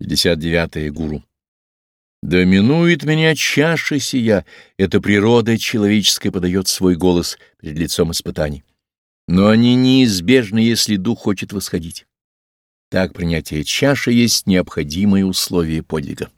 59. Гуру. Доминует меня чаша сия, эта природа человеческая подает свой голос перед лицом испытаний. Но они неизбежны, если дух хочет восходить. Так принятие чаши есть необходимое условие подвига.